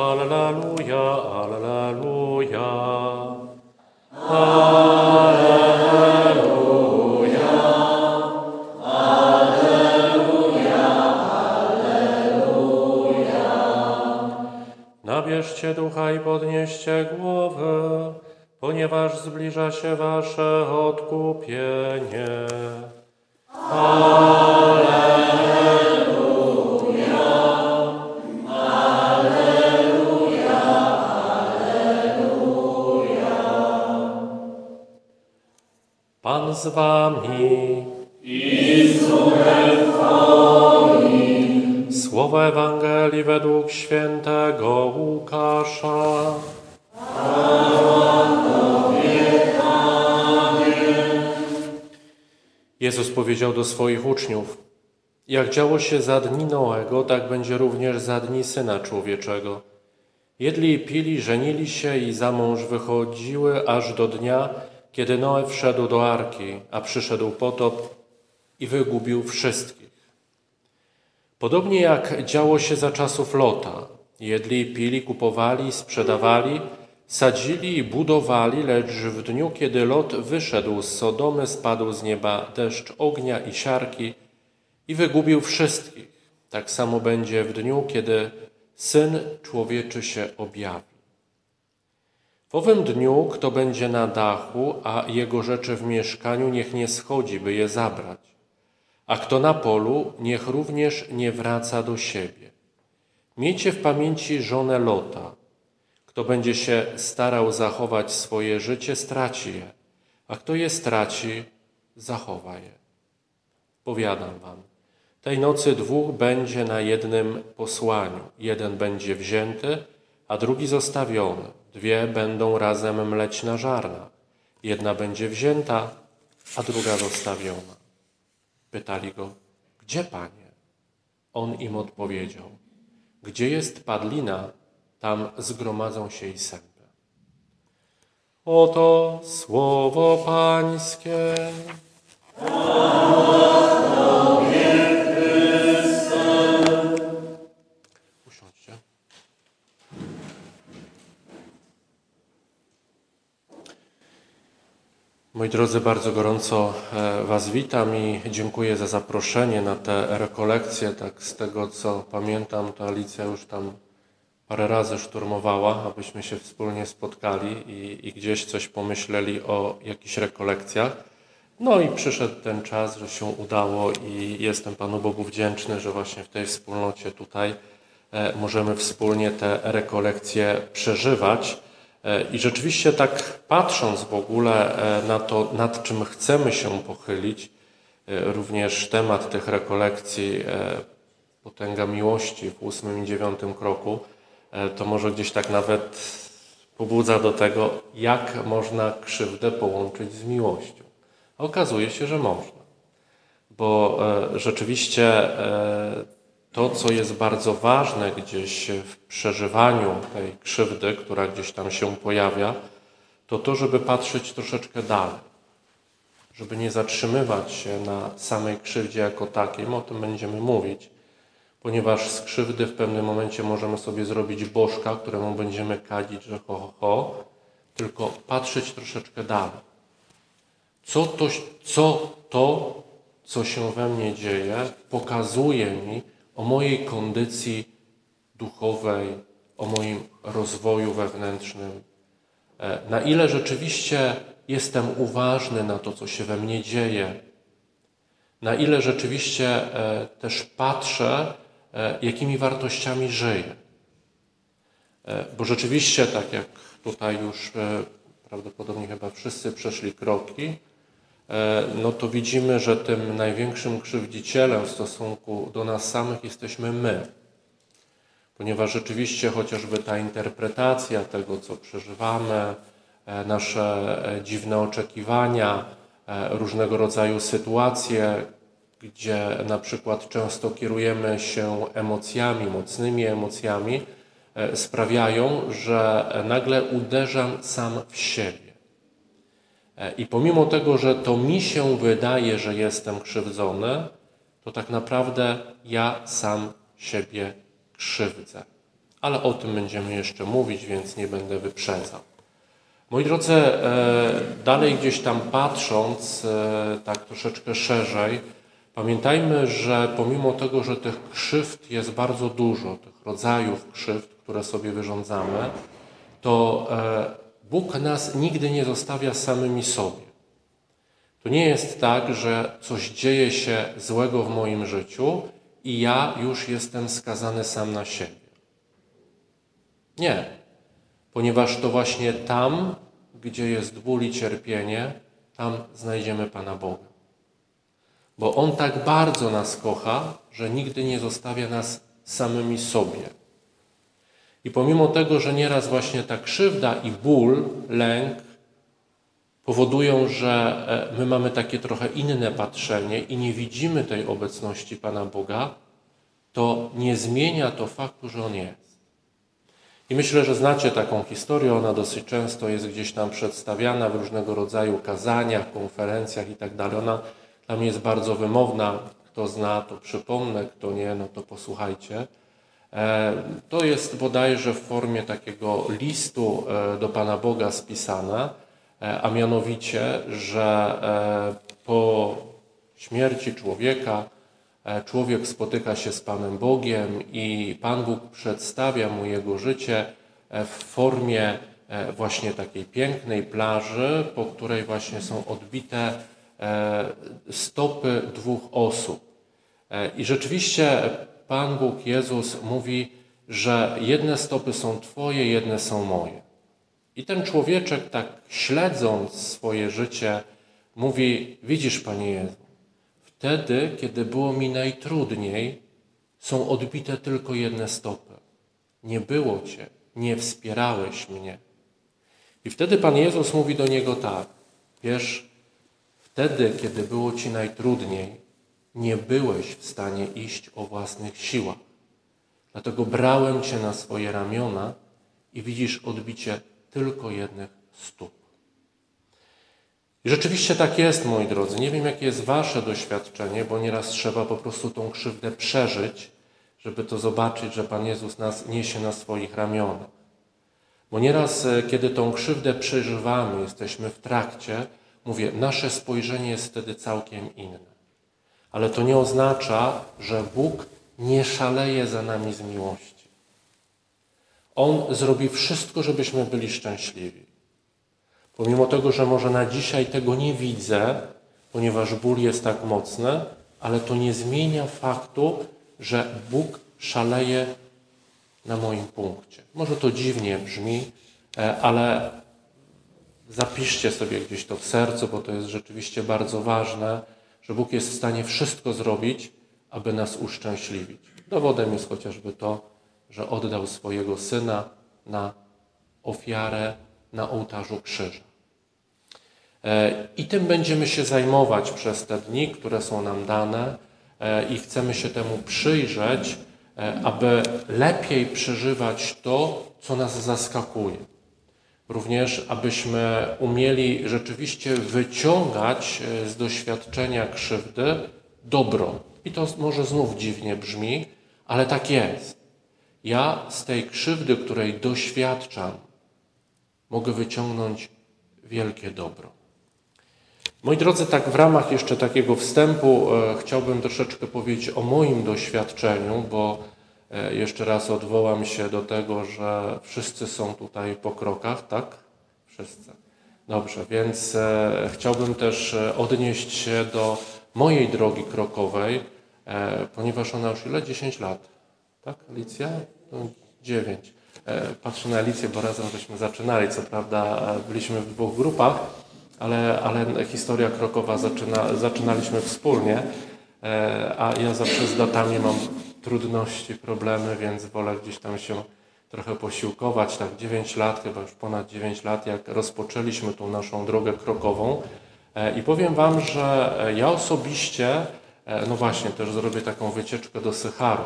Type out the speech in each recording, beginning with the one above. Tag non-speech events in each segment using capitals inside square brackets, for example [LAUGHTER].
Alleluja, alleluja. Nabierzcie ducha i podnieście głowy, ponieważ zbliża się wasze odkupienie. Z wami. Słowa Ewangelii według świętego Łukasza. Jezus powiedział do swoich uczniów: Jak działo się za dni Noego, tak będzie również za dni syna człowieczego. Jedli i pili, żenili się i za mąż wychodziły aż do dnia, kiedy Noe wszedł do arki, a przyszedł potop i wygubił wszystkich. Podobnie jak działo się za czasów Lota. Jedli pili, kupowali, sprzedawali, sadzili i budowali, lecz w dniu, kiedy Lot wyszedł z Sodomy, spadł z nieba deszcz ognia i siarki i wygubił wszystkich. Tak samo będzie w dniu, kiedy Syn Człowieczy się objawi. W owym dniu, kto będzie na dachu, a jego rzeczy w mieszkaniu, niech nie schodzi, by je zabrać. A kto na polu, niech również nie wraca do siebie. Miejcie w pamięci żonę Lota. Kto będzie się starał zachować swoje życie, straci je, a kto je straci, zachowa je. Powiadam wam, tej nocy dwóch będzie na jednym posłaniu. Jeden będzie wzięty, a drugi zostawiony. Dwie będą razem mleć na żarnach. Jedna będzie wzięta, a druga zostawiona. Pytali go, gdzie panie? On im odpowiedział, gdzie jest padlina, tam zgromadzą się i sępy. Oto słowo pańskie. Usiądźcie. Moi drodzy, bardzo gorąco e, Was witam i dziękuję za zaproszenie na te rekolekcje. Tak z tego co pamiętam, to Alicja już tam parę razy szturmowała, abyśmy się wspólnie spotkali i, i gdzieś coś pomyśleli o jakichś rekolekcjach. No i przyszedł ten czas, że się udało i jestem Panu Bogu wdzięczny, że właśnie w tej wspólnocie tutaj e, możemy wspólnie te rekolekcje przeżywać. E, I rzeczywiście tak patrząc w ogóle e, na to, nad czym chcemy się pochylić, również temat tych rekolekcji, potęga miłości w ósmym i dziewiątym kroku, to może gdzieś tak nawet pobudza do tego, jak można krzywdę połączyć z miłością. Okazuje się, że można. Bo e, rzeczywiście e, to, co jest bardzo ważne gdzieś w przeżywaniu tej krzywdy, która gdzieś tam się pojawia, to to, żeby patrzeć troszeczkę dalej. Żeby nie zatrzymywać się na samej krzywdzie jako takiej, o tym będziemy mówić, ponieważ z krzywdy w pewnym momencie możemy sobie zrobić bożka, któremu będziemy kadzić, że ho, ho, ho, tylko patrzeć troszeczkę dalej. Co to, co to, co się we mnie dzieje, pokazuje mi o mojej kondycji duchowej, o moim rozwoju wewnętrznym. E, na ile rzeczywiście jestem uważny na to, co się we mnie dzieje, na ile rzeczywiście e, też patrzę, e, jakimi wartościami żyję. Bo rzeczywiście, tak jak tutaj już prawdopodobnie chyba wszyscy przeszli kroki, no to widzimy, że tym największym krzywdzicielem w stosunku do nas samych jesteśmy my. Ponieważ rzeczywiście chociażby ta interpretacja tego, co przeżywamy, e, nasze e, dziwne oczekiwania, różnego rodzaju sytuacje, gdzie na przykład często kierujemy się emocjami, mocnymi emocjami, sprawiają, że nagle uderzam sam w siebie. E, I pomimo tego, że to mi się wydaje, że jestem krzywdzony, to tak naprawdę ja sam siebie krzywdzę. Ale o tym będziemy jeszcze mówić, więc nie będę wyprzedzał. Moi drodzy, e, dalej gdzieś tam patrząc, e, tak troszeczkę szerzej, pamiętajmy, że pomimo tego, że tych krzywd jest bardzo dużo, tych rodzajów krzywd, które sobie wyrządzamy, to Bóg nas nigdy nie zostawia samymi sobie. To nie jest tak, że coś dzieje się złego w moim życiu i ja już jestem skazany sam na siebie. Nie, ponieważ to właśnie tam, gdzie jest ból i cierpienie, tam znajdziemy Pana Boga. Bo On tak bardzo nas kocha, że nigdy nie zostawia nas samymi sobie. I pomimo tego, że nieraz właśnie ta krzywda i ból, lęk powodują, że e, my mamy takie trochę inne patrzenie i nie widzimy tej obecności Pana Boga, to nie zmienia to faktu, że On jest. I myślę, że znacie taką historię, ona dosyć często jest gdzieś tam przedstawiana w różnego rodzaju kazaniach, konferencjach i tak. Ona tam jest bardzo wymowna. Kto zna, to przypomnę, kto nie, no to posłuchajcie. E, to jest bodajże w formie takiego listu e, do Pana Boga spisane, e, a mianowicie, że po śmierci człowieka człowiek spotyka się z Panem Bogiem i Pan Bóg przedstawia mu jego życie w formie właśnie takiej pięknej plaży, po której właśnie są odbite stopy dwóch osób. I rzeczywiście Pan Bóg Jezus mówi, że jedne stopy są Twoje, jedne są moje. I ten człowieczek, tak śledząc swoje życie, mówi: Widzisz, Panie Jezu, wtedy, kiedy było mi najtrudniej, są odbite tylko jedne stopy. Nie było Cię, nie wspierałeś mnie. I wtedy Pan Jezus mówi do niego tak: Wiesz, wtedy, kiedy było Ci najtrudniej, nie byłeś w stanie iść o własnych siłach. Dlatego brałem Cię na swoje ramiona i widzisz odbicie tylko jednych stóp. I rzeczywiście tak jest, moi drodzy. Nie wiem, jakie jest Wasze doświadczenie, bo nieraz trzeba po prostu tą krzywdę przeżyć, żeby to zobaczyć, że Pan Jezus nas niesie na swoich ramionach. Bo nieraz, e, kiedy tą krzywdę przeżywamy, jesteśmy w trakcie, mówię, nasze spojrzenie jest wtedy całkiem inne. Ale to nie oznacza, że Bóg nie szaleje za nami z miłości. On zrobi wszystko, żebyśmy byli szczęśliwi. Pomimo tego, że może na dzisiaj tego nie widzę, ponieważ ból jest tak mocny, ale to nie zmienia faktu, że Bóg szaleje na moim punkcie. Może to dziwnie brzmi, e, ale zapiszcie sobie gdzieś to w sercu, bo to jest rzeczywiście bardzo ważne że Bóg jest w stanie wszystko zrobić, aby nas uszczęśliwić. Dowodem jest chociażby to, że oddał swojego syna na ofiarę na ołtarzu krzyża. E, I tym będziemy się zajmować przez te dni, które są nam dane, e, i chcemy się temu przyjrzeć, e, aby lepiej przeżywać to, co nas zaskakuje. Również, abyśmy umieli rzeczywiście wyciągać e, z doświadczenia krzywdy dobro. I to może znów dziwnie brzmi, ale tak jest. Ja z tej krzywdy, której doświadczam, mogę wyciągnąć wielkie dobro. Moi drodzy, tak w ramach jeszcze takiego wstępu e, chciałbym troszeczkę powiedzieć o moim doświadczeniu, bo jeszcze raz odwołam się do tego, że wszyscy są tutaj po krokach, tak? Wszyscy. Dobrze, więc e, chciałbym też e, odnieść się do mojej drogi krokowej, ponieważ ona już ile? 10 lat. Tak, Alicja? No, 9. Patrzę na Alicję, bo razem żeśmy zaczynali. Co prawda byliśmy w dwóch grupach, ale, ale historia krokowa zaczyna, zaczynaliśmy wspólnie, a ja zawsze z datami mam trudności, problemy, więc wolę gdzieś tam się trochę posiłkować. Tak 9 lat, chyba już ponad 9 lat, jak rozpoczęliśmy tą naszą drogę krokową. E, I powiem Wam, że e, ja osobiście, e, no właśnie, też zrobię taką wycieczkę do Sycharu.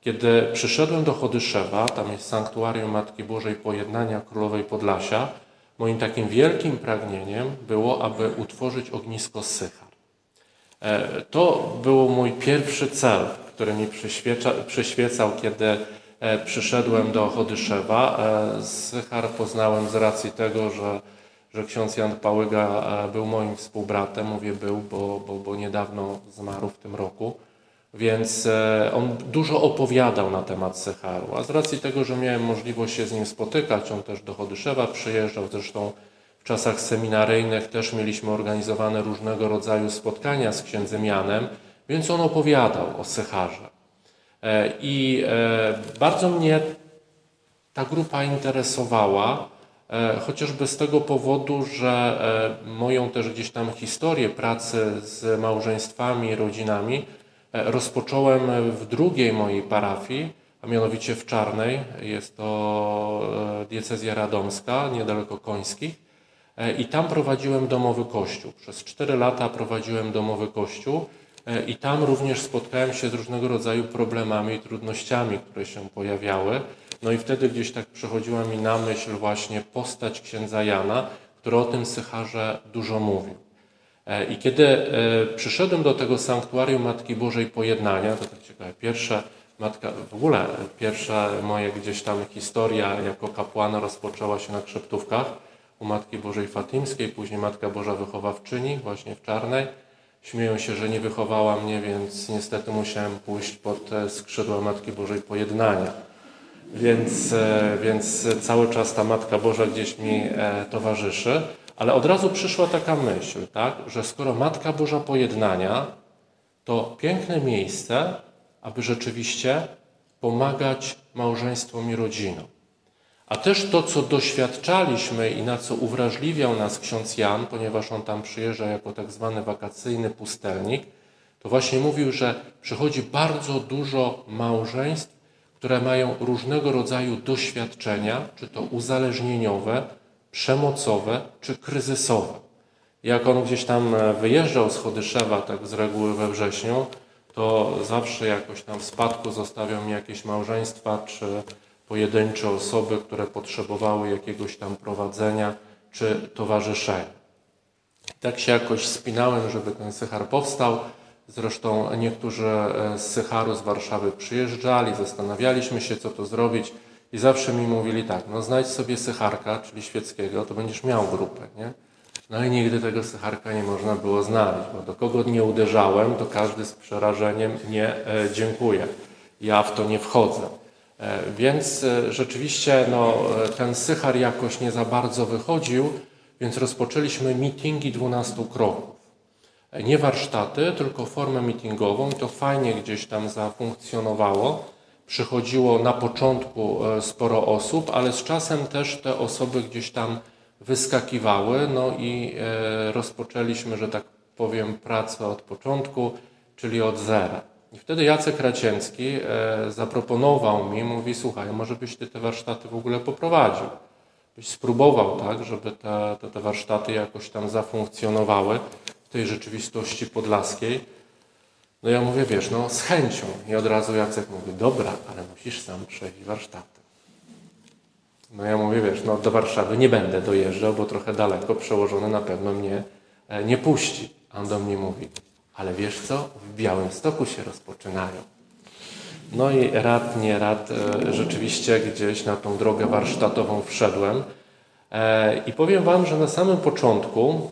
Kiedy przyszedłem do Chodyszewa, tam jest sanktuarium Matki Bożej Pojednania Królowej Podlasia, moim takim wielkim pragnieniem było, aby utworzyć ognisko Sychar. To był mój pierwszy cel, który mi przyświecał, kiedy e, przyszedłem do Chodyszewa. E, Sychar poznałem z racji tego, że, że ksiądz Jan Pałyga był moim współbratem. Mówię był, bo, bo, bo niedawno zmarł w tym roku. Więc on dużo opowiadał na temat Sycharu. A z racji tego, że miałem możliwość się z nim spotykać, on też do Chodyszewa przyjeżdżał, zresztą w czasach seminaryjnych też mieliśmy organizowane różnego rodzaju spotkania z księdzem Janem, więc on opowiadał o Sycharze. E, I e, bardzo mnie ta grupa interesowała, e, chociażby z tego powodu, że moją też gdzieś tam historię pracy z małżeństwami, rodzinami rozpocząłem w drugiej mojej parafii, a mianowicie w Czarnej. Jest to diecezja radomska, niedaleko Końskich. I tam prowadziłem domowy kościół. Przez cztery lata prowadziłem domowy kościół i tam również spotkałem się z różnego rodzaju problemami i trudnościami, które się pojawiały. No i wtedy gdzieś tak przychodziła mi na myśl właśnie postać księdza Jana, który o tym Sycharze dużo mówił. E, I kiedy przyszedłem do tego sanktuarium Matki Bożej Pojednania, to tak ciekawe, pierwsze matka, w ogóle pierwsza moja gdzieś tam historia jako kapłana rozpoczęła się na Krzeptówkach, u Matki Bożej Fatimskiej, później Matka Boża Wychowawczyni, właśnie w Czarnej. Śmieją się, że nie wychowała mnie, więc niestety musiałem pójść pod skrzydła Matki Bożej Pojednania. Więc, e, więc cały czas ta Matka Boża gdzieś mi e, towarzyszy. Ale od razu przyszła taka myśl, tak, że skoro Matka Boża Pojednania, to piękne miejsce, aby rzeczywiście pomagać małżeństwom i rodzinom. A też to, co doświadczaliśmy i na co uwrażliwiał nas ksiądz Jan, ponieważ on tam przyjeżdża jako tak zwany wakacyjny pustelnik, to właśnie mówił, że przychodzi bardzo dużo małżeństw, które mają różnego rodzaju doświadczenia, czy to uzależnieniowe, przemocowe, czy kryzysowe. Jak on gdzieś tam e, wyjeżdżał z Chodyszewa, tak z reguły we wrześniu, to zawsze jakoś tam w spadku zostawiał mi jakieś małżeństwa, czy pojedyncze osoby, które potrzebowały jakiegoś tam prowadzenia czy towarzyszenia. Tak się jakoś spinałem, żeby ten Sychar powstał. Zresztą niektórzy e, z Sycharu z Warszawy przyjeżdżali, zastanawialiśmy się, co to zrobić i zawsze mi mówili tak, no znajdź sobie Sycharka, czyli świeckiego, to będziesz miał grupę, nie? No i nigdy tego Sycharka nie można było znaleźć, bo do kogo nie uderzałem, to każdy z przerażeniem nie e, dziękuję. Ja w to nie wchodzę. E, więc e, rzeczywiście no, e, ten Sychar jakoś nie za bardzo wychodził, więc rozpoczęliśmy meetingi 12 kroków. Nie warsztaty, tylko formę meetingową i to fajnie gdzieś tam zafunkcjonowało. Przychodziło na początku sporo osób, ale z czasem też te osoby gdzieś tam wyskakiwały, no i rozpoczęliśmy, że tak powiem, pracę od początku, czyli od zera. I wtedy Jacek Racięcki e, zaproponował mi, mówi, słuchaj, może byś ty te warsztaty w ogóle poprowadził. Byś spróbował, tak, żeby te, te, te warsztaty jakoś tam zafunkcjonowały w tej rzeczywistości podlaskiej. No ja mówię, wiesz, no z chęcią. I od razu Jacek mówi, dobra, ale musisz sam przejść warsztaty. No ja mówię, wiesz, no do Warszawy nie będę dojeżdżał, bo trochę daleko, przełożony na pewno mnie e, nie puści. A on do mnie mówi, ale wiesz co? W Białym Stoku się rozpoczynają. No i rad, nie rad, e, rzeczywiście gdzieś na tą drogę warsztatową wszedłem. E, I powiem Wam, że na samym początku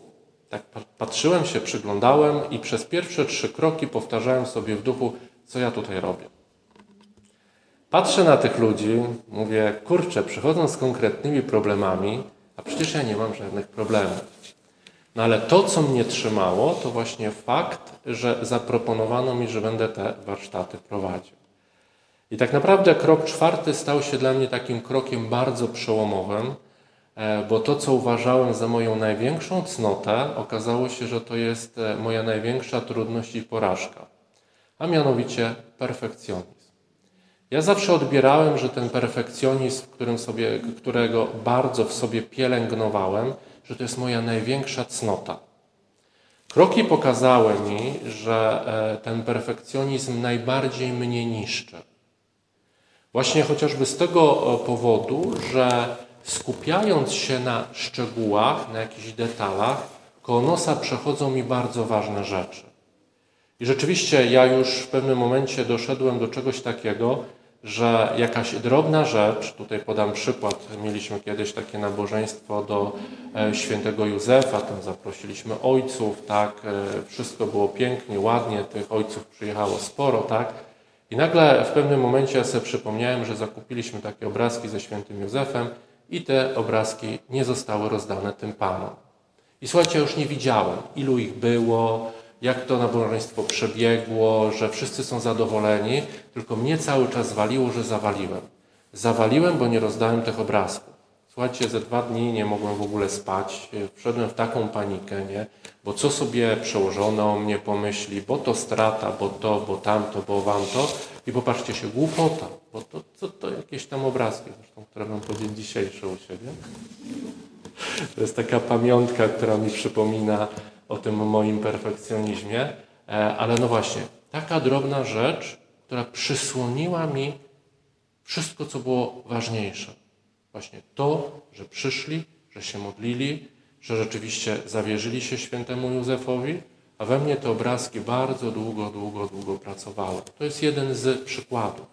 tak patrzyłem się, przyglądałem i przez pierwsze trzy kroki powtarzałem sobie w duchu, co ja tutaj robię. Patrzę na tych ludzi, mówię, kurczę, przychodzą z konkretnymi problemami, a przecież ja nie mam żadnych problemów. No ale to, co mnie trzymało, to właśnie fakt, że zaproponowano mi, że będę te warsztaty prowadził. I tak naprawdę krok czwarty stał się dla mnie takim krokiem bardzo przełomowym, e, bo to, co uważałem za moją największą cnotę, okazało się, że to jest e, moja największa trudność i porażka, a mianowicie perfekcjonizm. Ja zawsze odbierałem, że ten perfekcjonizm, którym sobie, którego bardzo w sobie pielęgnowałem, że to jest moja największa cnota. Kroki pokazały mi, że e, ten perfekcjonizm najbardziej mnie niszczy. Właśnie chociażby z tego e, powodu, że skupiając się na szczegółach, na jakichś detalach, koło nosa przechodzą mi bardzo ważne rzeczy. I rzeczywiście ja już w pewnym momencie doszedłem do czegoś takiego, że jakaś drobna rzecz, tutaj podam przykład, mieliśmy kiedyś takie nabożeństwo do e, świętego Józefa, tam zaprosiliśmy ojców, tak, e, wszystko było pięknie, ładnie, tych ojców przyjechało sporo, tak, i nagle w pewnym momencie ja sobie przypomniałem, że zakupiliśmy takie obrazki ze świętym Józefem i te obrazki nie zostały rozdane tym panom. I słuchajcie, już nie widziałem, ilu ich było, jak to nabożeństwo przebiegło, że wszyscy są zadowoleni, tylko mnie cały czas zwaliło, że zawaliłem. Zawaliłem, bo nie rozdałem tych obrazków. Słuchajcie, ze dwa dni nie mogłem w ogóle spać. Wszedłem w taką panikę, nie? Bo co sobie przełożono o mnie pomyśli, bo to strata, bo to, bo tamto, bo wamto. I popatrzcie się, głupota, bo to, to, to jakieś tam obrazki, zresztą, które mam po dzień dzisiejszy u siebie. To jest taka pamiątka, która mi przypomina o tym moim perfekcjonizmie. E, ale no właśnie, taka drobna rzecz, która przysłoniła mi wszystko, co było ważniejsze. Właśnie to, że przyszli, że się modlili, że rzeczywiście zawierzyli się świętemu Józefowi, a we mnie te obrazki bardzo długo, długo, długo pracowały. To jest jeden z przykładów.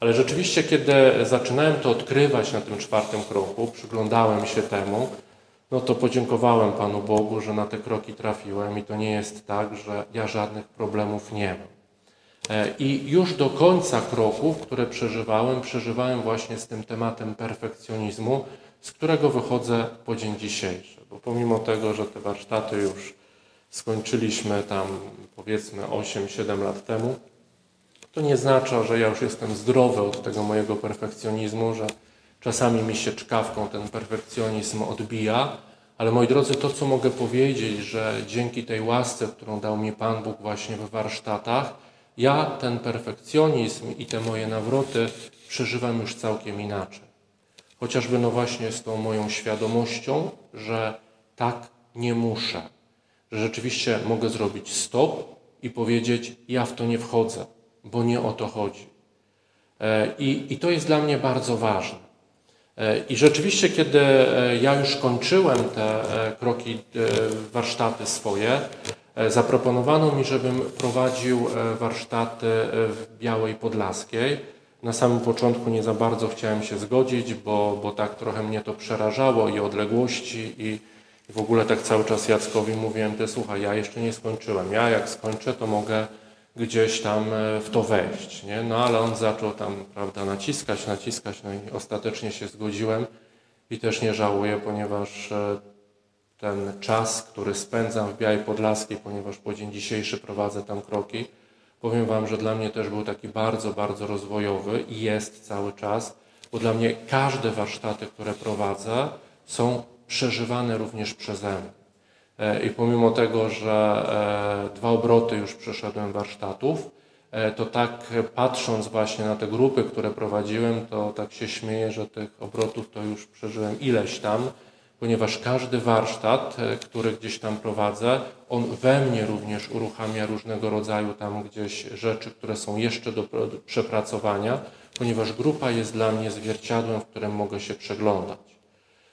Ale rzeczywiście, kiedy zaczynałem to odkrywać na tym czwartym kroku, przyglądałem się temu, no to podziękowałem Panu Bogu, że na te kroki trafiłem i to nie jest tak, że ja żadnych problemów nie mam. E, I już do końca kroków, które przeżywałem, przeżywałem właśnie z tym tematem perfekcjonizmu, z którego wychodzę po dzień dzisiejszy. Bo pomimo tego, że te warsztaty już skończyliśmy tam powiedzmy 8-7 lat temu, to nie znaczy, że ja już jestem zdrowy od tego mojego perfekcjonizmu, że czasami mi się czkawką ten perfekcjonizm odbija, ale moi drodzy, to co mogę powiedzieć, że dzięki tej łasce, którą dał mi Pan Bóg właśnie w warsztatach, ja ten perfekcjonizm i te moje nawroty przeżywam już całkiem inaczej. Chociażby no właśnie z tą moją świadomością, że tak nie muszę, że rzeczywiście mogę zrobić stop i powiedzieć: Ja w to nie wchodzę, bo nie o to chodzi. E, I, i to jest dla mnie bardzo ważne. E, I rzeczywiście, kiedy e, ja już kończyłem te kroki, warsztaty swoje, zaproponowano mi, żebym prowadził warsztaty w Białej Podlaskiej. Na samym początku nie za bardzo chciałem się zgodzić, bo, bo tak trochę mnie to przerażało i odległości i, i w ogóle tak cały czas Jackowi mówiłem, ty słuchaj, ja jeszcze nie skończyłem. Ja jak skończę, to mogę gdzieś tam e, w to wejść. Nie? No ale on zaczął tam prawda, naciskać, naciskać, no i ostatecznie się zgodziłem i też nie żałuję, ponieważ e, ten czas, który spędzam w Białej Podlaskiej, ponieważ po dzień dzisiejszy prowadzę tam kroki, powiem Wam, że dla mnie też był taki bardzo, bardzo rozwojowy i jest cały czas, bo dla mnie każde warsztaty, które prowadzę, są przeżywane również przeze mnie. E, I pomimo tego, że e, dwa obroty już przeszedłem warsztatów, e, to tak patrząc właśnie na te grupy, które prowadziłem, to tak się śmieję, że tych obrotów to już przeżyłem ileś tam, ponieważ każdy warsztat, który gdzieś tam prowadzę, on we mnie również uruchamia różnego rodzaju tam gdzieś rzeczy, które są jeszcze do przepracowania, ponieważ grupa jest dla mnie zwierciadłem, w którym mogę się przeglądać.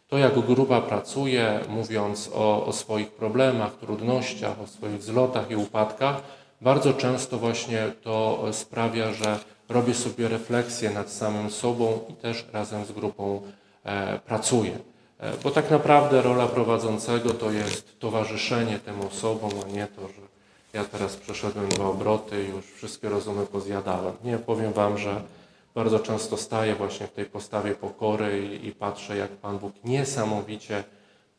To, jak grupa pracuje, mówiąc o, o swoich problemach, trudnościach, o swoich wzlotach i upadkach, bardzo często właśnie to sprawia, że robię sobie refleksję nad samym sobą i też razem z grupą e, pracuję. E, bo tak naprawdę rola prowadzącego to jest towarzyszenie tym osobom, a nie to, że ja teraz przeszedłem dwa obroty i już wszystkie rozumy pozjadałem. Nie, powiem Wam, że bardzo często staję właśnie w tej postawie pokory i, i patrzę, jak Pan Bóg niesamowicie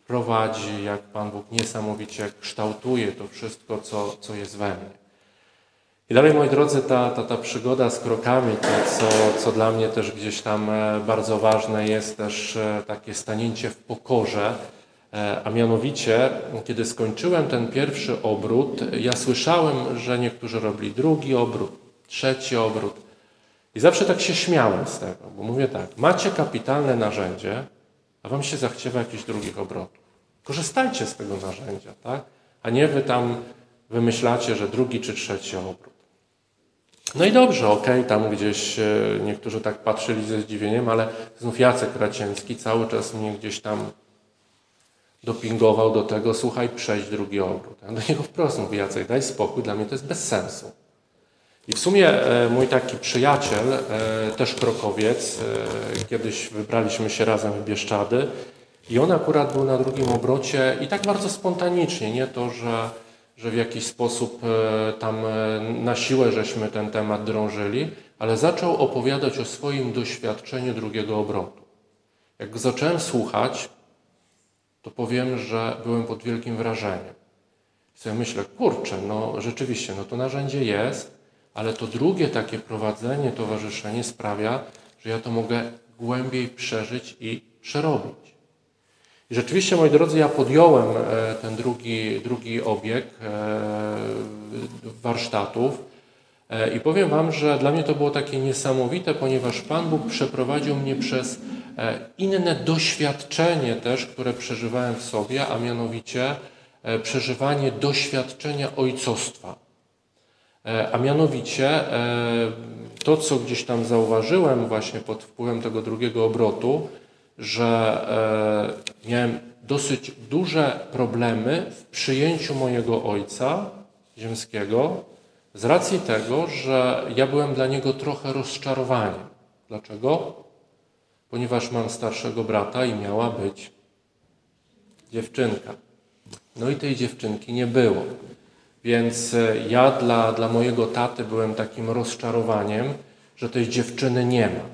prowadzi, jak Pan Bóg niesamowicie kształtuje to wszystko, co, co jest we mnie. I dalej, moi drodzy, ta, ta, ta przygoda z krokami, to co, co dla mnie też gdzieś tam e, bardzo ważne jest też e, takie stanięcie w pokorze, e, a mianowicie, kiedy skończyłem ten pierwszy obrót, ja słyszałem, że niektórzy robili drugi obrót, trzeci obrót. I zawsze tak się śmiałem z tego, bo mówię tak, macie kapitalne narzędzie, a wam się zachciewa jakichś drugich obrotów. Korzystajcie z tego narzędzia, tak? A nie wy tam wymyślacie, że drugi czy trzeci obrót. No i dobrze, okej, okay, tam gdzieś e, niektórzy tak patrzyli ze zdziwieniem, ale znów Jacek Racięcki cały czas mnie gdzieś tam dopingował do tego, słuchaj, przejdź drugi obrót. Ja do niego wprost mówię, Jacek, daj spokój, dla mnie to jest bez sensu. I w sumie e, mój taki przyjaciel, e, też krokowiec, e, kiedyś wybraliśmy się razem w Bieszczady i on akurat był na drugim obrocie i tak bardzo spontanicznie, nie to, że, że w jakiś sposób tam na siłę żeśmy ten temat drążyli, ale zaczął opowiadać o swoim doświadczeniu drugiego obrotu. Jak zacząłem słuchać, to powiem, że byłem pod wielkim wrażeniem. I sobie myślę, kurczę, no rzeczywiście, no to narzędzie jest, ale to drugie takie prowadzenie, towarzyszenie sprawia, że ja to mogę głębiej przeżyć i przerobić. I rzeczywiście, moi drodzy, ja podjąłem e, ten drugi, drugi obieg e, warsztatów e, i powiem Wam, że dla mnie to było takie niesamowite, ponieważ Pan Bóg przeprowadził mnie przez inne doświadczenie też, które przeżywałem w sobie, a mianowicie przeżywanie doświadczenia ojcostwa. E, a mianowicie e, to, co gdzieś tam zauważyłem właśnie pod wpływem tego drugiego obrotu, że e, miałem dosyć duże problemy w przyjęciu mojego ojca ziemskiego z racji tego, że ja byłem dla niego trochę rozczarowaniem. Dlaczego? Ponieważ mam starszego brata i miała być dziewczynka. No i tej dziewczynki nie było. Więc e, ja dla, dla mojego taty byłem takim rozczarowaniem, że tej dziewczyny nie ma.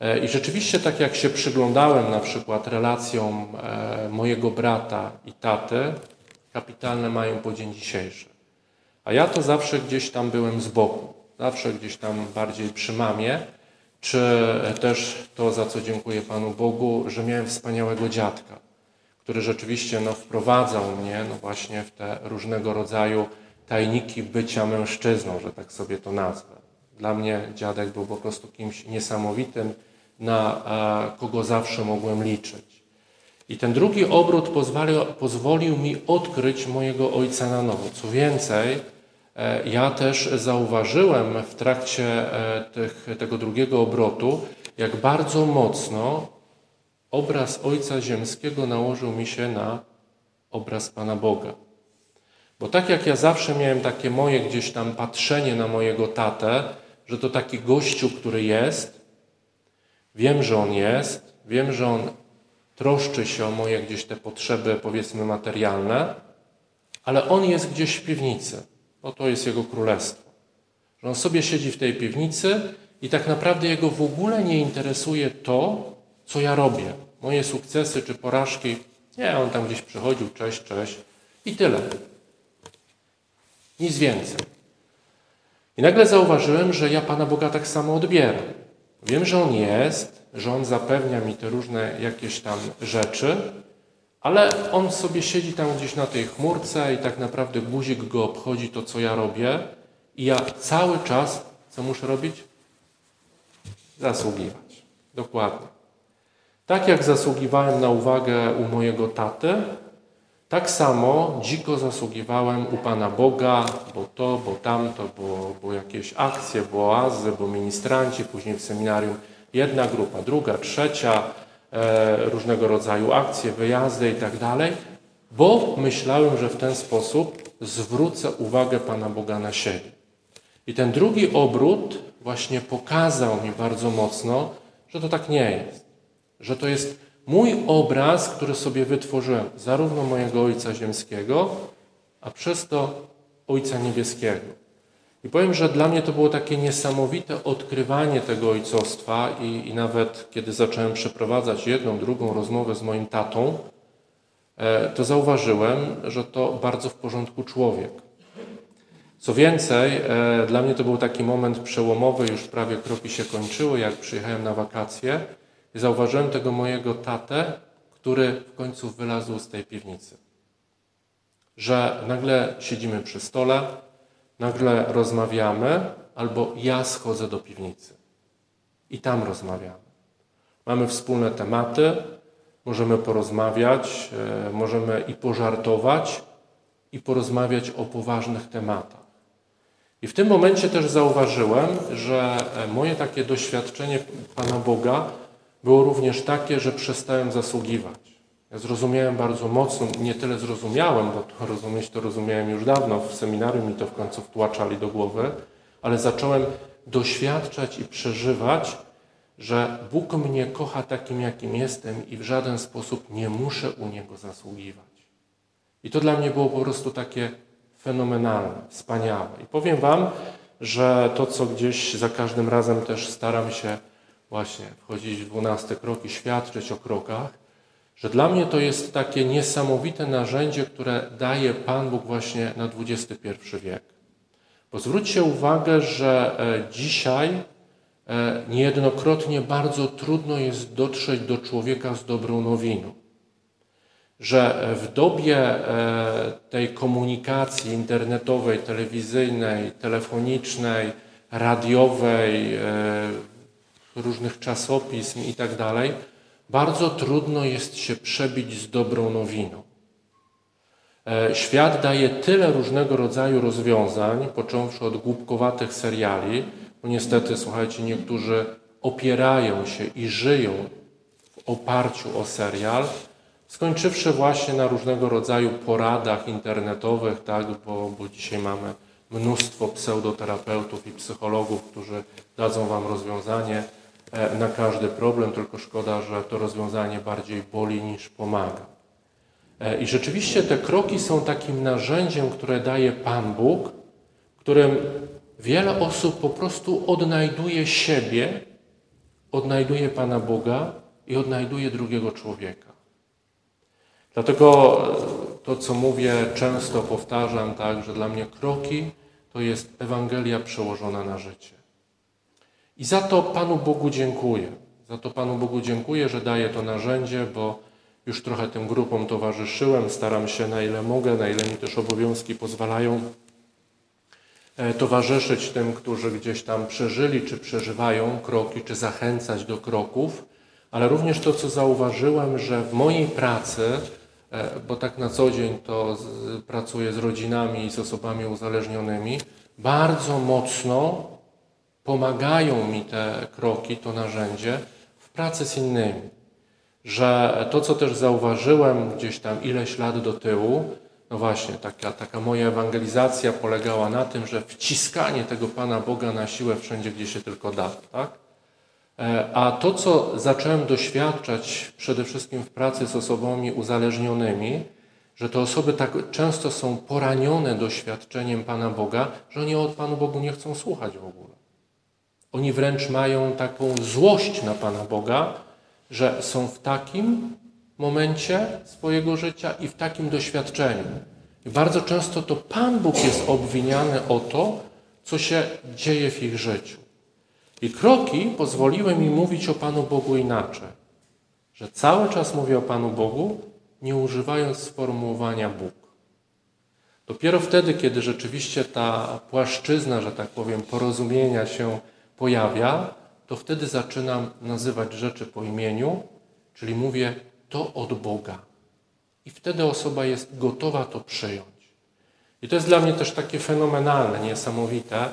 E, I rzeczywiście, tak jak się przyglądałem na przykład relacjom e, mojego brata i taty, kapitalne mają po dzień dzisiejszy. A ja to zawsze gdzieś tam byłem z boku, zawsze gdzieś tam bardziej przy mamie, czy też to, za co dziękuję Panu Bogu, że miałem wspaniałego dziadka który rzeczywiście no, wprowadzał mnie no, właśnie w te różnego rodzaju tajniki bycia mężczyzną, że tak sobie to nazwę. Dla mnie dziadek był po prostu kimś niesamowitym, na kogo zawsze mogłem liczyć. I ten drugi obrót pozwolił, pozwolił mi odkryć mojego ojca na nowo. Co więcej, e, ja też zauważyłem w trakcie e, tych, tego drugiego obrotu, jak bardzo mocno obraz Ojca Ziemskiego nałożył mi się na obraz Pana Boga. Bo tak jak ja zawsze miałem takie moje gdzieś tam patrzenie na mojego tatę, że to taki gościu, który jest, wiem, że on jest, wiem, że on troszczy się o moje gdzieś te potrzeby, powiedzmy, materialne, ale on jest gdzieś w piwnicy, bo to jest jego królestwo. Że on sobie siedzi w tej piwnicy i tak naprawdę jego w ogóle nie interesuje to, co ja robię, moje sukcesy czy porażki. Nie, on tam gdzieś przychodził, cześć, cześć i tyle. Nic więcej. I nagle zauważyłem, że ja Pana Boga tak samo odbieram. Wiem, że On jest, że On zapewnia mi te różne jakieś tam rzeczy, ale On sobie siedzi tam gdzieś na tej chmurce i tak naprawdę guzik go obchodzi to, co ja robię i ja cały czas, co muszę robić? Zasługiwać. Dokładnie. Tak jak zasługiwałem na uwagę u mojego taty, tak samo dziko zasługiwałem u Pana Boga, bo to, bo tamto, bo, bo jakieś akcje, bo oazy, bo ministranci, później w seminarium jedna grupa, druga, trzecia, e, różnego rodzaju akcje, wyjazdy i tak dalej, bo myślałem, że w ten sposób zwrócę uwagę Pana Boga na siebie. I ten drugi obrót właśnie pokazał mi bardzo mocno, że to tak nie jest że to jest mój obraz, który sobie wytworzyłem, zarówno mojego Ojca Ziemskiego, a przez to Ojca Niebieskiego. I powiem, że dla mnie to było takie niesamowite odkrywanie tego ojcostwa i, i nawet kiedy zacząłem przeprowadzać jedną, drugą rozmowę z moim tatą, e, to zauważyłem, że to bardzo w porządku człowiek. Co więcej, e, dla mnie to był taki moment przełomowy, już prawie kroki się kończyły, jak przyjechałem na wakacje i zauważyłem tego mojego tatę, który w końcu wylazł z tej piwnicy. Że nagle siedzimy przy stole, nagle rozmawiamy, albo ja schodzę do piwnicy i tam rozmawiamy. Mamy wspólne tematy, możemy porozmawiać, e, możemy i pożartować, i porozmawiać o poważnych tematach. I w tym momencie też zauważyłem, że e, moje takie doświadczenie Pana Boga było również takie, że przestałem zasługiwać. Ja zrozumiałem bardzo mocno, nie tyle zrozumiałem, bo to rozumieć to rozumiałem już dawno, w seminarium mi to w końcu wtłaczali do głowy, ale zacząłem doświadczać i przeżywać, że Bóg mnie kocha takim, jakim jestem i w żaden sposób nie muszę u Niego zasługiwać. I to dla mnie było po prostu takie fenomenalne, wspaniałe. I powiem Wam, że to, co gdzieś za każdym razem też staram się właśnie wchodzić w dwunaste kroki, świadczyć o krokach, że dla mnie to jest takie niesamowite narzędzie, które daje Pan Bóg właśnie na XXI wiek. Bo zwróćcie uwagę, że e, dzisiaj e, niejednokrotnie bardzo trudno jest dotrzeć do człowieka z dobrą nowiną. Że w dobie e, tej komunikacji internetowej, telewizyjnej, telefonicznej, radiowej, różnych czasopism i tak dalej, bardzo trudno jest się przebić z dobrą nowiną. E, świat daje tyle różnego rodzaju rozwiązań, począwszy od głupkowatych seriali, bo niestety, słuchajcie, niektórzy opierają się i żyją w oparciu o serial, skończywszy właśnie na różnego rodzaju poradach internetowych, tak, bo, bo dzisiaj mamy mnóstwo pseudoterapeutów i psychologów, którzy dadzą Wam rozwiązanie na każdy problem, tylko szkoda, że to rozwiązanie bardziej boli niż pomaga. E, I rzeczywiście te kroki są takim narzędziem, które daje Pan Bóg, którym wiele osób po prostu odnajduje siebie, odnajduje Pana Boga i odnajduje drugiego człowieka. Dlatego e, to, co mówię, często powtarzam, tak, że dla mnie kroki to jest Ewangelia przełożona na życie. I za to Panu Bogu dziękuję. Za to Panu Bogu dziękuję, że daje to narzędzie, bo już trochę tym grupom towarzyszyłem, staram się na ile mogę, na ile mi też obowiązki pozwalają e, towarzyszyć tym, którzy gdzieś tam przeżyli czy przeżywają kroki, czy zachęcać do kroków, ale również to, co zauważyłem, że w mojej pracy, e, bo tak na co dzień to pracuję z rodzinami i z osobami uzależnionymi, bardzo mocno pomagają mi te kroki, to narzędzie w pracy z innymi że to, co też zauważyłem gdzieś tam ileś lat do tyłu, no właśnie, taka, taka moja ewangelizacja polegała na tym, że wciskanie tego Pana Boga na siłę wszędzie, gdzie się tylko da, tak? E, a to, co zacząłem doświadczać przede wszystkim w pracy z osobami uzależnionymi, że te osoby tak często są poranione doświadczeniem Pana Boga, że oni o Panu Bogu nie chcą słuchać w ogóle. Oni wręcz mają taką złość na Pana Boga, że są w takim momencie swojego życia i w takim doświadczeniu. I bardzo często to Pan Bóg jest obwiniany o to, co się dzieje w ich życiu. I kroki pozwoliły mi mówić o Panu Bogu inaczej. Że cały czas mówię o Panu Bogu, nie używając sformułowania Bóg. Dopiero wtedy, kiedy rzeczywiście ta płaszczyzna, że tak powiem, porozumienia się pojawia, to wtedy zaczynam nazywać rzeczy po imieniu, czyli mówię to od Boga. I wtedy osoba jest gotowa to przyjąć. I to jest dla mnie też takie fenomenalne, niesamowite,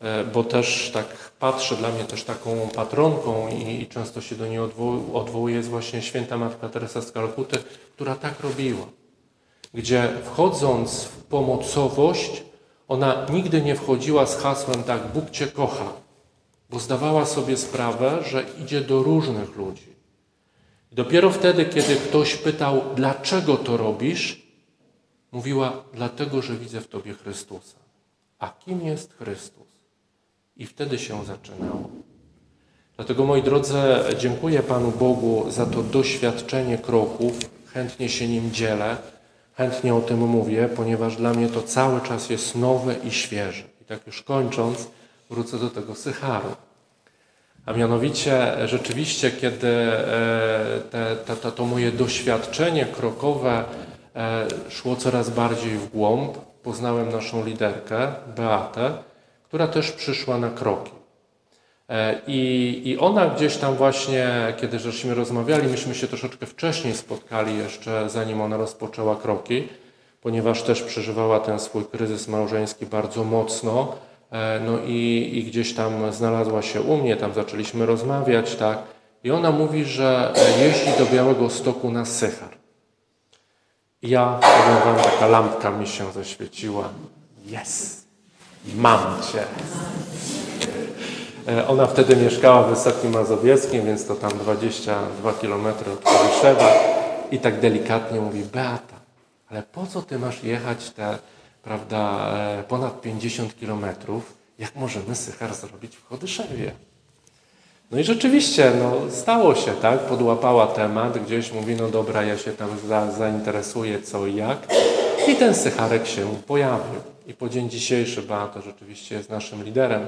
e, bo też tak patrzę, dla mnie też taką patronką i, i często się do niej odwołuje jest właśnie święta Matka Teresa z Kalkuty, która tak robiła. Gdzie wchodząc w pomocowość, ona nigdy nie wchodziła z hasłem tak, Bóg Cię kocha, bo zdawała sobie sprawę, że idzie do różnych ludzi. I dopiero wtedy, kiedy ktoś pytał, dlaczego to robisz, mówiła, dlatego, że widzę w Tobie Chrystusa. A kim jest Chrystus? I wtedy się zaczynało. Dlatego, moi drodzy, dziękuję Panu Bogu za to doświadczenie kroków. Chętnie się nim dzielę, chętnie o tym mówię, ponieważ dla mnie to cały czas jest nowe i świeże. I tak już kończąc, wrócę do tego Sycharu. A mianowicie rzeczywiście, kiedy e, te, te, te, to moje doświadczenie krokowe e, szło coraz bardziej w głąb, poznałem naszą liderkę, Beatę, która też przyszła na kroki. E, I, I ona gdzieś tam właśnie, kiedy żeśmy rozmawiali, myśmy się troszeczkę wcześniej spotkali jeszcze, zanim ona rozpoczęła kroki, ponieważ też przeżywała ten swój kryzys małżeński bardzo mocno no i, i gdzieś tam znalazła się u mnie, tam zaczęliśmy rozmawiać, tak. I ona mówi, że jeździ do Białego Stoku na Sychar. I ja, powiem wam, taka lampka mi się zaświeciła. Yes! Mam cię. E, Ona wtedy mieszkała w Wysokim Mazowieckim, więc to tam 22 km od Kaliszewa i tak delikatnie mówi, Beata, ale po co ty masz jechać te, prawda, e, ponad 50 kilometrów, jak możemy Sychar zrobić w Chodyszewie? No i rzeczywiście, no, stało się, tak? Podłapała temat, gdzieś mówi, no dobra, ja się tam za, zainteresuję co i jak. I ten Sycharek się pojawił. I po dzień dzisiejszy Beata rzeczywiście jest naszym liderem.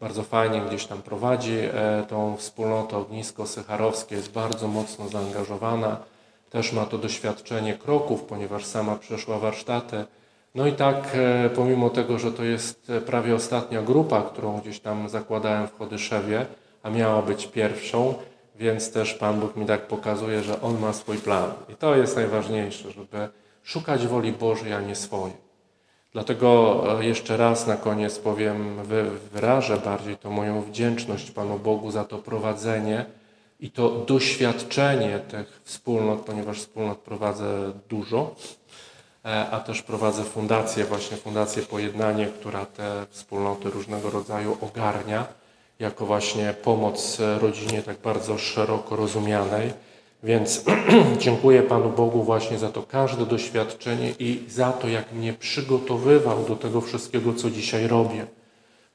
Bardzo fajnie gdzieś tam prowadzi e, tą wspólnotę ognisko sycharowskie, jest bardzo mocno zaangażowana. Też ma to doświadczenie kroków, ponieważ sama przeszła warsztaty. No i tak, e, pomimo tego, że to jest e, prawie ostatnia grupa, którą gdzieś tam zakładałem w Chodyszewie, a miała być pierwszą, więc też Pan Bóg mi tak pokazuje, że On ma swój plan. I to jest najważniejsze, żeby szukać woli Bożej, a nie swojej. Dlatego e, jeszcze raz na koniec powiem, wy- wyrażę bardziej tą moją wdzięczność Panu Bogu za to prowadzenie i to doświadczenie tych wspólnot, ponieważ wspólnot prowadzę dużo, a też prowadzę fundację, właśnie Fundację Pojednanie, która te wspólnoty różnego rodzaju ogarnia jako właśnie pomoc e, rodzinie tak bardzo szeroko rozumianej. Więc [CLEARS THROAT] dziękuję Panu Bogu właśnie za to każde doświadczenie i za to, jak mnie przygotowywał do tego wszystkiego, co dzisiaj robię.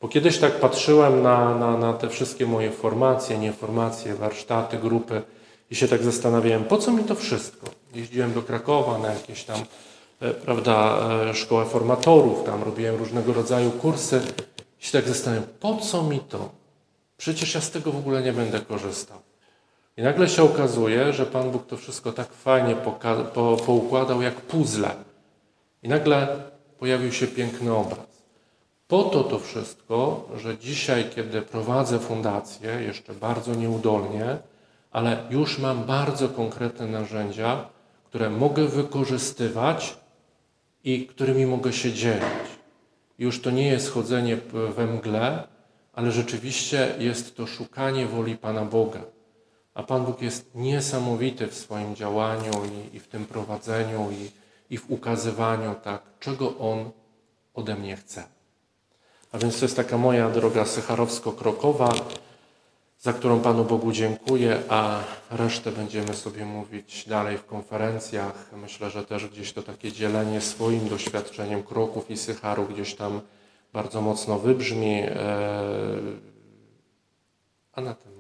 Bo kiedyś tak patrzyłem na, na, na te wszystkie moje formacje, nieformacje, warsztaty, grupy i się tak zastanawiałem, po co mi to wszystko? Jeździłem do Krakowa na jakieś tam, e, prawda, e, szkołę formatorów, tam robiłem różnego rodzaju kursy i się tak zastanawiałem, po co mi to? Przecież ja z tego w ogóle nie będę korzystał. I nagle się okazuje, że Pan Bóg to wszystko tak fajnie po, poukładał jak puzzle. I nagle pojawił się piękny obraz. Po to to wszystko, że dzisiaj, kiedy prowadzę fundację, jeszcze bardzo nieudolnie, ale już mam bardzo konkretne narzędzia, które mogę wykorzystywać i którymi mogę się dzielić. Już to nie jest chodzenie we mgle, ale rzeczywiście jest to szukanie woli Pana Boga. A Pan Bóg jest niesamowity w swoim działaniu i, i w tym prowadzeniu i, i w ukazywaniu, tak, czego On ode mnie chce. A więc to jest taka moja droga sycharowsko-krokowa, za którą Panu Bogu dziękuję, a resztę będziemy sobie mówić dalej w konferencjach. Myślę, że też gdzieś to takie dzielenie swoim doświadczeniem kroków i sycharu gdzieś tam bardzo mocno wybrzmi. e, A na tym